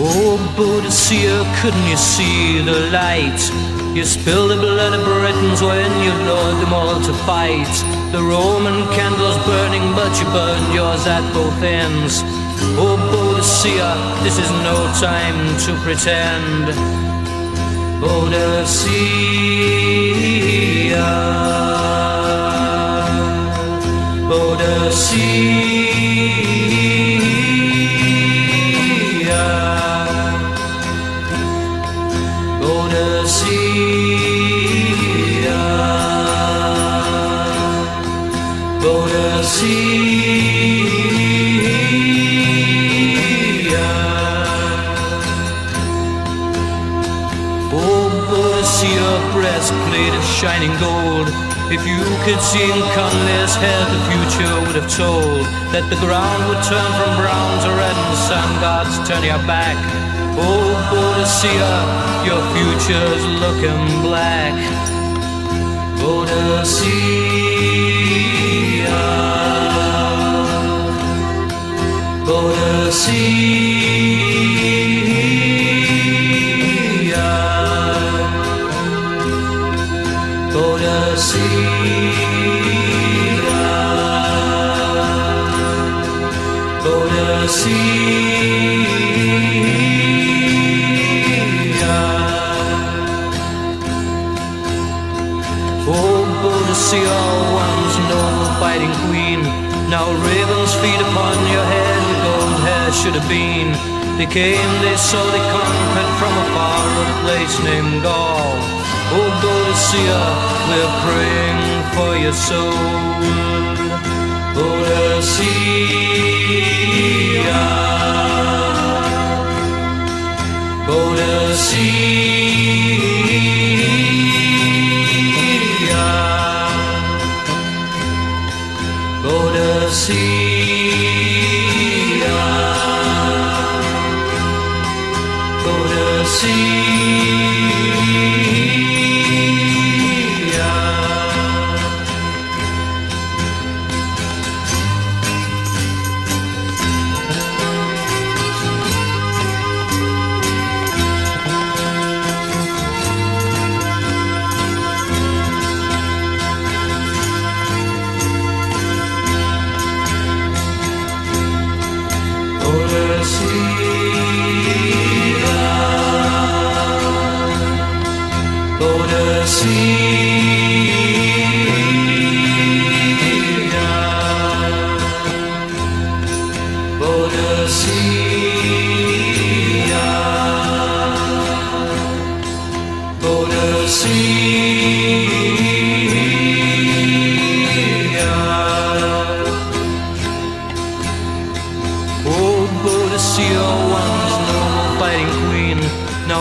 Oh, Boadicea, couldn't you see the light? You spilled the blood of Britons when you lured them all to fight. The Roman candles burning, but you burned yours at both ends. Oh, Boadicea, this is no time to pretend. Boadicea, Boadicea, Boadicea. Oh, Boadicea, breastplate of shining gold. If you could see in Conley's head, the future would have told that the ground would turn from brown to red and the sun gods turn your back. Oh, Boadicea, your future's looking black. Boadicea, Boadicea, Boadicea. Oh, Boadicea, once noble fighting queen. Now ravens feed upon your head, hair should have been. They came, they saw, they conquered from afar a place named Gaul. Oh, Boadicea, we're praying for your soul. Boadicea, Boadicea, Boadicea, Boadicea. Oh,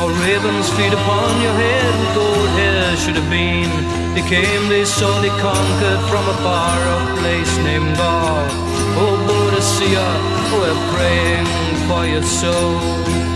Now ravens feed upon your head with gold hair should have been. They came, they saw, they conquered from afar a place named Gaul. Oh, Boadicea, we're praying for your soul.